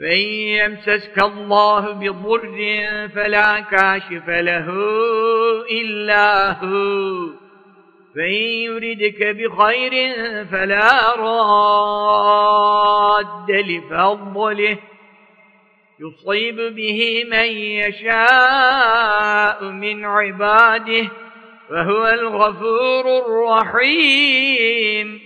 فإن يمسسك الله بضر فلا كاشف له إلا هو. فإن يردك بخير فلا راد لفضله. يصيب به من يشاء من عباده وهو الغفور الرحيم.